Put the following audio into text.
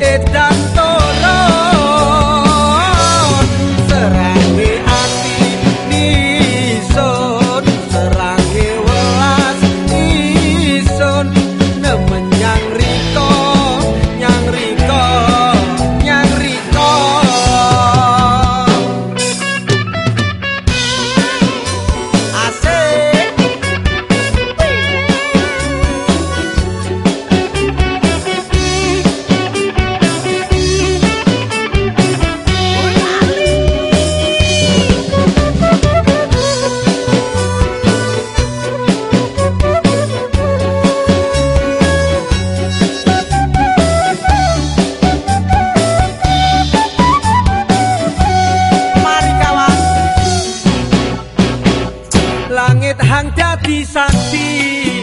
it does. Saksi bumi